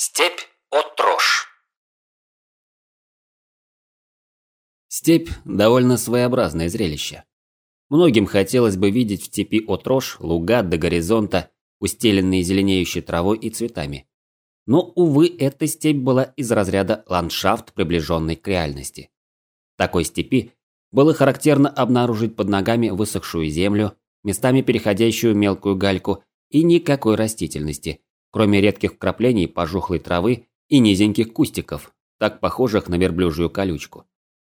Степь Отрош. Степь – довольно своеобразное зрелище. Многим хотелось бы видеть в степи Отрош луга до горизонта, устеленные зеленеющей травой и цветами. Но, увы, эта степь была из разряда ландшафт, приближенный к реальности. В такой степи было характерно обнаружить под ногами высохшую землю, местами переходящую мелкую гальку и никакой растительности, кроме редких вкраплений пожухлой травы и низеньких кустиков, так похожих на верблюжью колючку.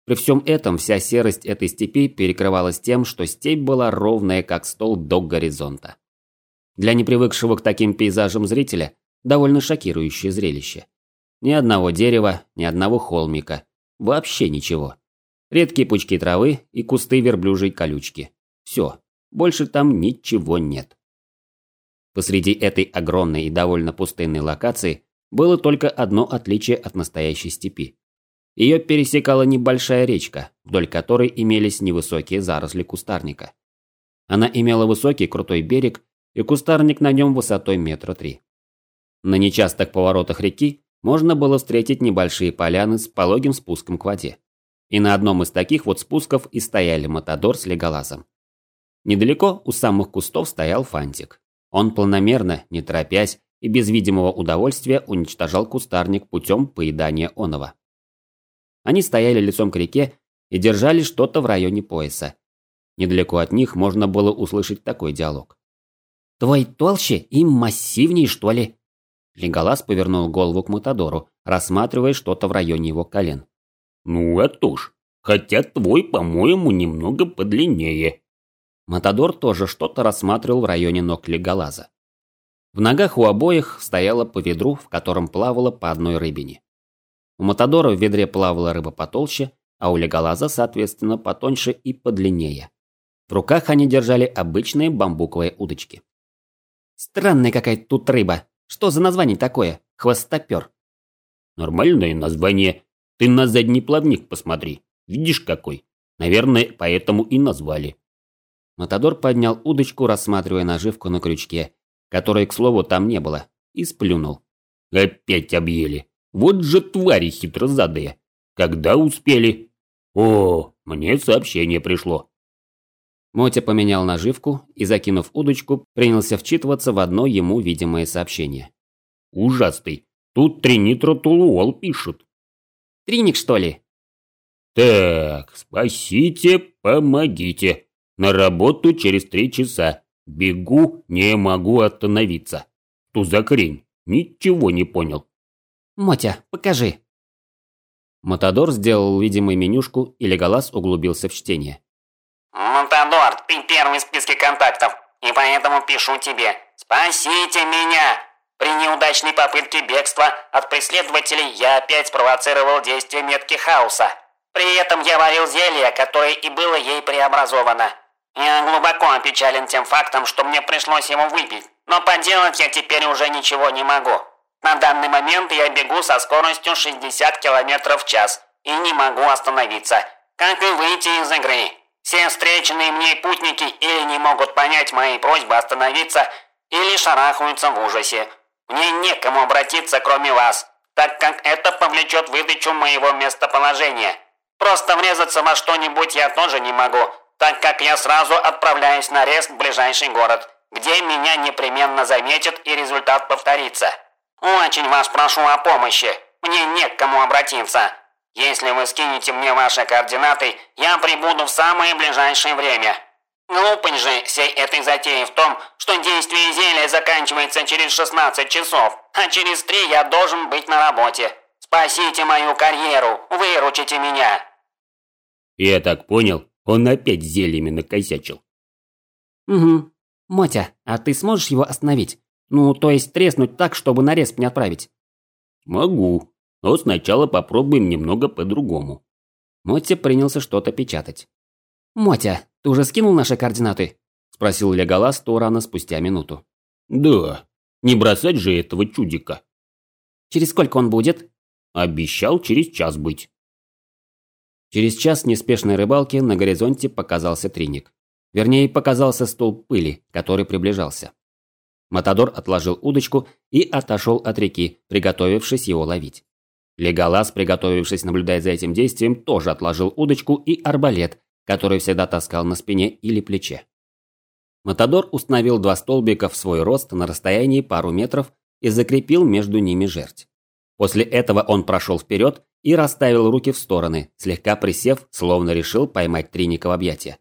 При всем этом вся серость этой степи перекрывалась тем, что степь была ровная, как стол до горизонта. Для непривыкшего к таким пейзажам зрителя довольно шокирующее зрелище. Ни одного дерева, ни одного холмика, вообще ничего. Редкие пучки травы и кусты верблюжьей колючки. Все, больше там ничего нет. Посреди этой огромной и довольно пустынной локации было только одно отличие от настоящей степи. Ее пересекала небольшая речка, вдоль которой имелись невысокие заросли кустарника. Она имела высокий крутой берег и кустарник на нем высотой метра три. На нечастых поворотах реки можно было встретить небольшие поляны с пологим спуском к воде. И на одном из таких вот спусков и стояли Матадор с Леголазом. Недалеко у самых кустов стоял Фантик. Он планомерно, не торопясь и без видимого удовольствия уничтожал кустарник путем поедания оного. Они стояли лицом к реке и держали что-то в районе пояса. Недалеко от них можно было услышать такой диалог. «Твой толще и массивнее, что ли?» Леголас повернул голову к Матадору, рассматривая что-то в районе его колен. «Ну, а то ж. Хотя твой, по-моему, немного подлиннее». Матадор тоже что-то рассматривал в районе ног Леголаза. В ногах у обоих стояло по ведру, в котором плавало по одной рыбине. У Матадора в ведре плавала рыба потолще, а у Леголаза, соответственно, потоньше и подлиннее. В руках они держали обычные бамбуковые удочки. «Странная какая-то тут рыба. Что за название такое? Хвостопер?» «Нормальное название. Ты на задний плавник посмотри. Видишь какой? Наверное, поэтому и назвали». Матадор поднял удочку, рассматривая наживку на крючке, которой, к слову, там не было, и сплюнул. «Опять объели. Вот же твари хитрозадые. Когда успели? О, мне сообщение пришло». Мотя поменял наживку и, закинув удочку, принялся вчитываться в одно ему видимое сообщение. «Ужасный. Тут тринитротолуол пишут». «Триник, что ли?» «Так, спасите, помогите. На работу через три часа. Бегу, не могу остановиться. Ту за крень. Ничего не понял. Мотя, покажи. Матадор сделал видимой менюшку, и Леголас углубился в чтение. Матадор, ты первый в списке контактов, и поэтому пишу тебе. Спасите меня! При неудачной попытке бегства от преследователей я опять спровоцировал действие метки хаоса. При этом я варил зелье, которое и было ей преобразовано. Я глубоко опечален тем фактом, что мне пришлось его выпить, но поделать я теперь уже ничего не могу. На данный момент я бегу со скоростью 60 км в час и не могу остановиться. Как и выйти из игры. Все встреченные мне путники или не могут понять мои просьбы остановиться, или шарахаются в ужасе. Мне некому обратиться, кроме вас, так как это повлечет выдачу моего местоположения. Просто врезаться во что-нибудь я тоже не могу, так как я сразу отправляюсь на рейс в ближайший город, где меня непременно заметят и результат повторится. Очень вас прошу о помощи, мне не к кому обратиться. Если вы скинете мне ваши координаты, я прибуду в самое ближайшее время. Глупость же всей этой затеи в том, что действие зелья заканчивается через 16 часов, а через 3 я должен быть на работе. Спасите мою карьеру, выручите меня. Я так понял, он опять зельями накосячил. Угу. Мотя, а ты сможешь его остановить? Ну, то есть треснуть так, чтобы на респ не отправить? Могу, но сначала попробуем немного по-другому. Мотя принялся что-то печатать. Мотя, ты уже скинул наши координаты? Спросил Леголас Турана спустя минуту. Да, не бросать же этого чудика. Через сколько он будет? Обещал через час быть. Через час неспешной рыбалки на горизонте показался триник. Вернее, показался столб пыли, который приближался. Матадор отложил удочку и отошел от реки, приготовившись его ловить. Леголас, приготовившись наблюдать за этим действием, тоже отложил удочку и арбалет, который всегда таскал на спине или плече. Матадор установил два столбика в свой рост на расстоянии пару метров и закрепил между ними жерть. После этого он прошел вперед и расставил руки в стороны, слегка присев, словно решил поймать Триника в объятия.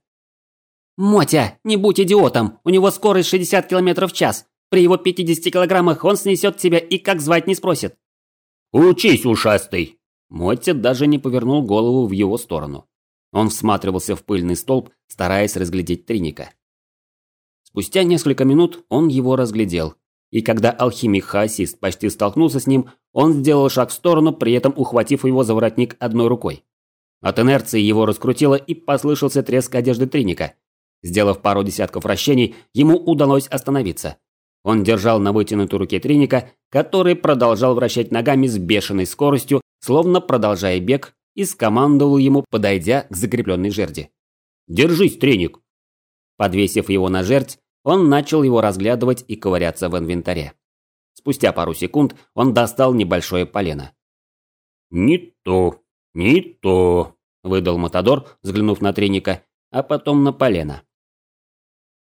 «Мотя, не будь идиотом! У него скорость 60 км в час! При его 50 килограммах он снесет тебя и как звать не спросит!» «Учись, ушастый!» Мотя даже не повернул голову в его сторону. Он всматривался в пыльный столб, стараясь разглядеть Триника. Спустя несколько минут он его разглядел, и когда алхимик-хаосист почти столкнулся с ним, он сделал шаг в сторону, при этом ухватив его за воротник одной рукой. От инерции его раскрутило и послышался треск одежды Триника. Сделав пару десятков вращений, ему удалось остановиться. Он держал на вытянутой руке Триника, который продолжал вращать ногами с бешеной скоростью, словно продолжая бег, и скомандовал ему, подойдя к закрепленной жерди. «Держись, Треник!» Подвесив его на жерть, он начал его разглядывать и ковыряться в инвентаре. Спустя пару секунд он достал небольшое полено. «Не то, не то», – выдал Матадор, взглянув на треника, а потом на полено.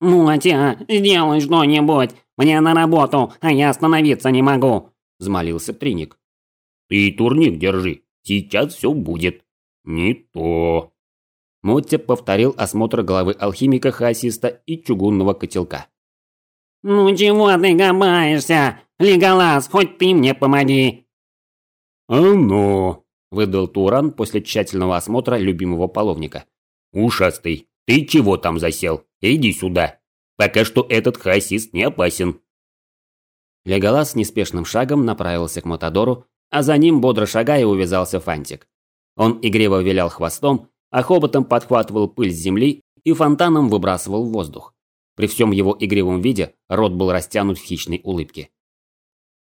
«Ну, отя, сделай что-нибудь! Мне на работу, а я остановиться не могу!» – взмолился Триник. «Ты турник держи, сейчас все будет. Не то». Мотти повторил осмотр головы алхимика-хаосиста и чугунного котелка. «Ну чего ты габаешься? Леголас, хоть ты мне помоги!» «Оно!» ну!» – выдал Туран после тщательного осмотра любимого половника. «Ушастый, ты чего там засел? Иди сюда. Пока что этот хаосист не опасен». Леголас неспешным шагом направился к Матадору, а за ним, бодро шагая, увязался Фантик. Он игриво вилял хвостом, а хоботом подхватывал пыль с земли и фонтаном выбрасывал в воздух. При всем его игривом виде рот был растянут в хищной улыбке.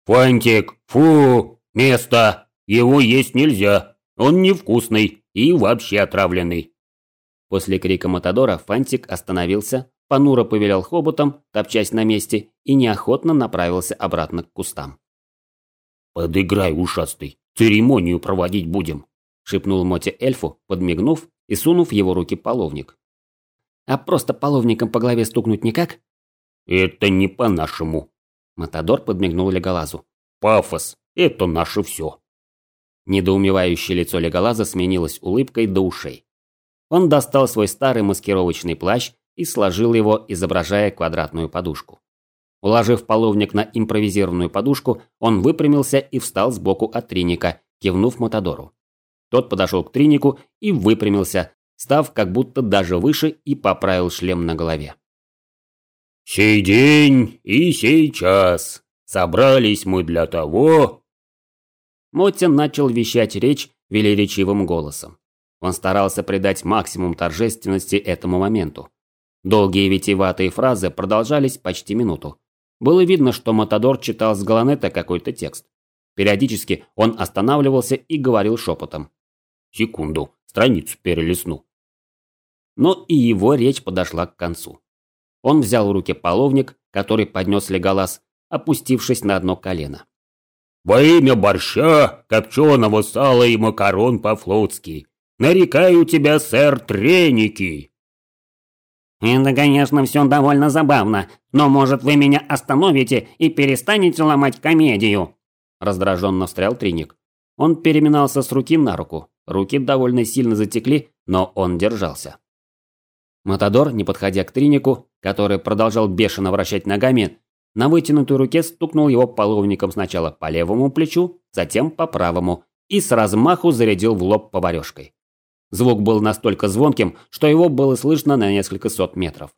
«Фантик, фу, место! Его есть нельзя! Он невкусный и вообще отравленный!» После крика Матадора Фантик остановился, понуро повелял хоботом, топчась на месте, и неохотно направился обратно к кустам. «Подыграй, ушастый, церемонию проводить будем!» шепнул Моти эльфу, подмигнув и сунув его руки половник. «А просто половником по голове стукнуть никак?» «Это не по-нашему». Матадор подмигнул Леголазу. «Пафос – это наше все». Недоумевающее лицо Леголаза сменилось улыбкой до ушей. Он достал свой старый маскировочный плащ и сложил его, изображая квадратную подушку. Уложив половник на импровизированную подушку, он выпрямился и встал сбоку от Триника, кивнув Матадору. Тот подошел к Тринику и выпрямился, став как будто даже выше и поправил шлем на голове. «Сей день и сей час собрались мы для того...» Моттин начал вещать речь велеречивым голосом. Он старался придать максимум торжественности этому моменту. Долгие витиеватые фразы продолжались почти минуту. Было видно, что Матадор читал с Галанета какой-то текст. Периодически он останавливался и говорил шепотом. Секунду, страницу перелистну. Но и его речь подошла к концу. Он взял в руки половник, который поднес Леголас, опустившись на одно колено. «Во имя борща, копченого сала и макарон по-флотски, нарекаю тебя, сэр Треники!» «Это, конечно, все довольно забавно, но, может, вы меня остановите и перестанете ломать комедию?» Раздраженно встрял Триник. Он переминался с руки на руку. Руки довольно сильно затекли, но он держался. Матадор, не подходя к Тринику, который продолжал бешено вращать ногами, на вытянутой руке стукнул его половником сначала по левому плечу, затем по правому, и с размаху зарядил в лоб поварешкой. Звук был настолько звонким, что его было слышно на несколько сот метров.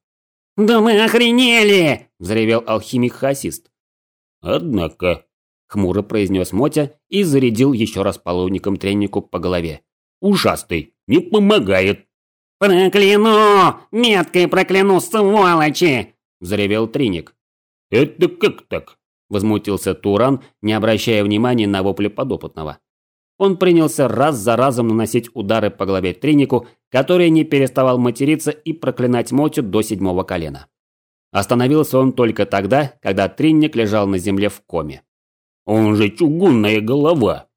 «Да мы охренели!» – взревел алхимик-хасист. «Однако», хмуро произнес Мотя и зарядил еще раз половником треннику по голове. «Ужасный! Не помогает!» «Прокляну! Меткой прокляну, сволочи!» – взревел Триник. «Это как так?» – возмутился Туран, не обращая внимания на вопли подопытного. Он принялся раз за разом наносить удары по голове Тринику, который не переставал материться и проклинать Мотю до седьмого колена. Остановился он только тогда, когда Тринник лежал на земле в коме. «Он же чугунная голова!»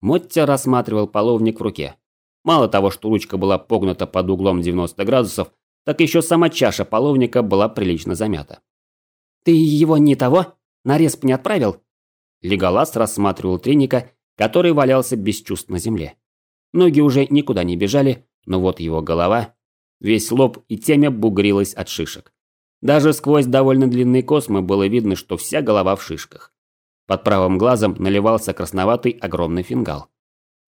Моття рассматривал половник в руке. Мало того, что ручка была погнута под углом 90 градусов, так еще сама чаша половника была прилично замята. «Ты его не того? На респ не отправил?» Леголас рассматривал Тринника, который валялся без чувств на земле. Ноги уже никуда не бежали, но вот его голова, весь лоб и темя бугрилась от шишек. Даже сквозь довольно длинные космы было видно, что вся голова в шишках. Под правым глазом наливался красноватый огромный фингал.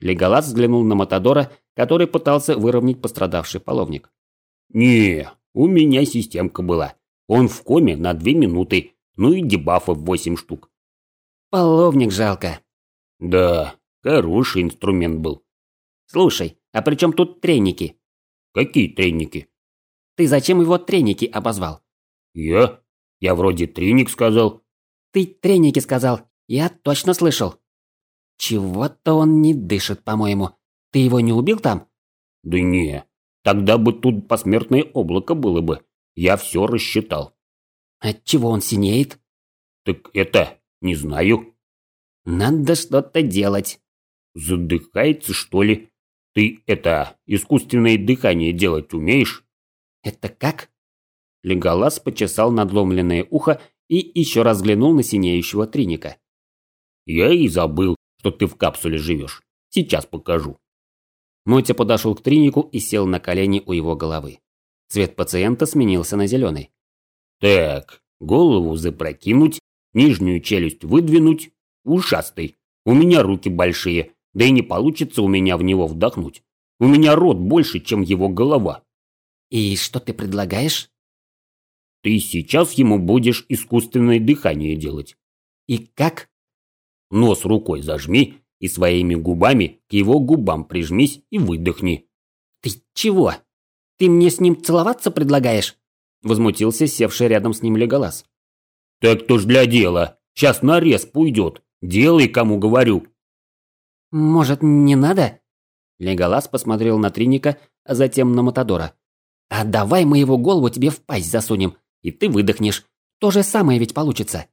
Леголас взглянул на Матадора, который пытался выровнять пострадавший половник. «Не, у меня системка была. Он в коме на две минуты, ну и дебафов восемь штук». «Половник жалко». «Да, хороший инструмент был». «Слушай, а при чем тут треники?» «Какие треники?» «Ты зачем его треники обозвал?» «Я? Я вроде треник сказал». «Ты треники сказал. Я точно слышал». «Чего-то он не дышит, по-моему. Ты его не убил там?» «Да не. Тогда бы тут посмертное облако было бы. Я все рассчитал». «Отчего он синеет?» «Так это, не знаю». «Надо что-то делать». «Задыхается, что ли? Ты это, искусственное дыхание делать умеешь?» «Это как?» Леголас почесал надломленное ухо и еще раз взглянул на синеющего триника. «Я и забыл, что ты в капсуле живешь. Сейчас покажу». Мотя подошел к Тринику и сел на колени у его головы. Цвет пациента сменился на зеленый. «Так, голову запрокинуть, нижнюю челюсть выдвинуть. Ушастый. У меня руки большие, да и не получится у меня в него вдохнуть. У меня рот больше, чем его голова». «И что ты предлагаешь?» «Ты сейчас ему будешь искусственное дыхание делать». «И как?» Нос рукой зажми и своими губами к его губам прижмись и выдохни. «Ты чего? Ты мне с ним целоваться предлагаешь?» Возмутился севший рядом с ним Леголас. «Так то ж для дела. Сейчас нарез пойдет. Делай, кому говорю». «Может, не надо?» Леголас посмотрел на Триника, а затем на Матадора. «А давай мы его голову тебе в пасть засунем, и ты выдохнешь. То же самое ведь получится».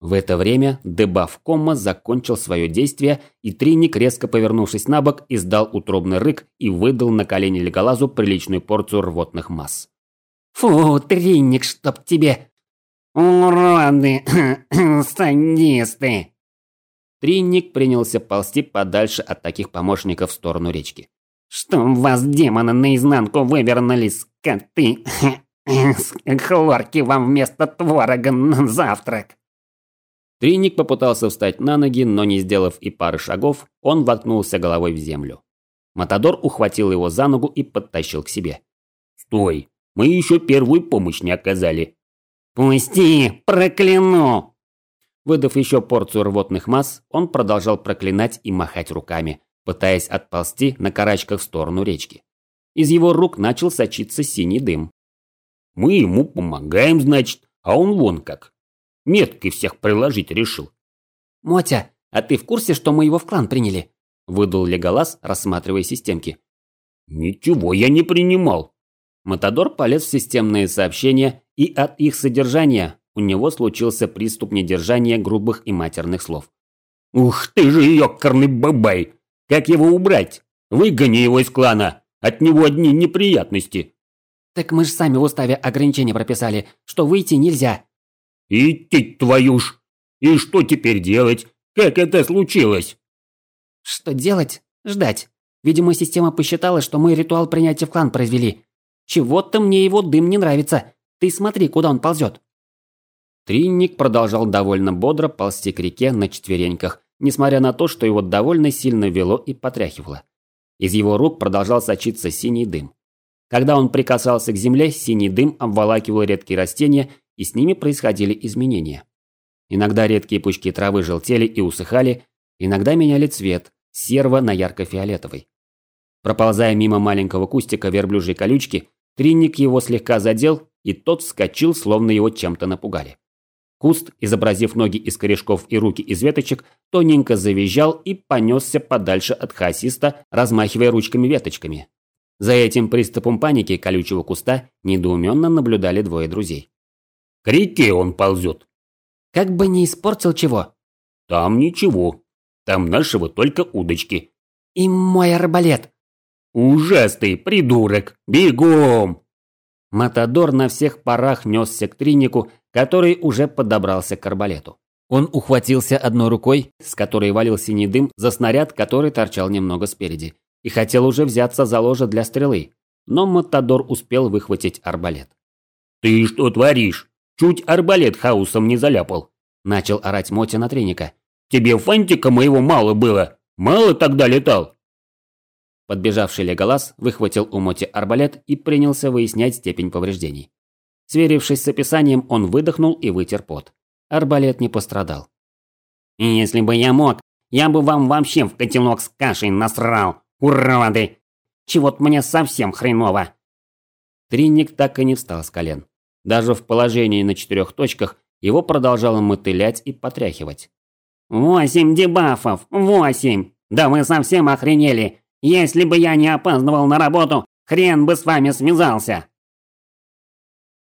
В это время дебаф комма закончил свое действие, и Триник, резко повернувшись на бок, издал утробный рык и выдал на колени Леголазу приличную порцию рвотных масс. «Фу, Триник, чтоб тебе!» «Уроды! Садисты!» Тринник принялся ползти подальше от таких помощников в сторону речки. «Что вас, демоны, наизнанку вывернули, скоты! Хлорки вам вместо творога на завтрак!» Тринник попытался встать на ноги, но не сделав и пары шагов, он воткнулся головой в землю. Матадор ухватил его за ногу и подтащил к себе. «Стой! Мы еще первую помощь не оказали!» «Пусти! Прокляну!» Выдав еще порцию рвотных масс, он продолжал проклинать и махать руками, пытаясь отползти на карачках в сторону речки. Из его рук начал сочиться синий дым. «Мы ему помогаем, значит, а он вон как!» Меткой всех приложить решил. «Мотя, а ты в курсе, что мы его в клан приняли?» Выдал Леголас, рассматривая системки. «Ничего я не принимал». Матадор полез в системные сообщения, и от их содержания у него случился приступ недержания грубых и матерных слов. «Ух ты же ёкарный бабай! Как его убрать? Выгони его из клана! От него одни неприятности!» «Так мы же сами в уставе ограничения прописали, что выйти нельзя!» Идти твою ж! И что теперь делать? Как это случилось? Что делать? Ждать. Видимо, система посчитала, что мы ритуал принятия в клан произвели. Чего-то мне его дым не нравится. Ты смотри, куда он ползет. Тринник продолжал довольно бодро ползти к реке на четвереньках, несмотря на то, что его довольно сильно вело и потряхивало. Из его рук продолжал сочиться синий дым. Когда он прикасался к земле, синий дым обволакивал редкие растения и с ними происходили изменения. Иногда редкие пучки травы желтели и усыхали, иногда меняли цвет с серого на ярко-фиолетовый. Проползая мимо маленького кустика верблюжьей колючки, тринник его слегка задел, и тот вскочил, словно его чем-то напугали. Куст, изобразив ноги из корешков и руки из веточек, тоненько завизжал и понесся подальше от хасиста, размахивая ручками-веточками. За этим приступом паники колючего куста недоуменно наблюдали двое друзей. К реке он ползет. Как бы не испортил чего. Там ничего. Там нашего только удочки. И мой арбалет. Ужасный придурок. Бегом! Матадор на всех парах несся к Тринику, который уже подобрался к арбалету. Он ухватился одной рукой, с которой валил синий дым, за снаряд, который торчал немного спереди, и хотел уже взяться за ложе для стрелы, но Матадор успел выхватить арбалет. «Ты что творишь? Чуть арбалет хаосом не заляпал!» Начал орать Мотя на Триника. «Тебе фантика моего мало было? Мало тогда летал?» Подбежавший Леголас выхватил у Моти арбалет и принялся выяснять степень повреждений. Сверившись с описанием, он выдохнул и вытер пот. Арбалет не пострадал. «Если бы я мог, я бы вам вообще в котелок с кашей насрал, уроды! Чего-то мне совсем хреново!» Тринник так и не встал с колен. Даже в положении на четырех точках его продолжало мотылять и потряхивать. «Восемь дебафов! Восемь! Да вы совсем охренели! Если бы я не опаздывал на работу, хрен бы с вами связался!»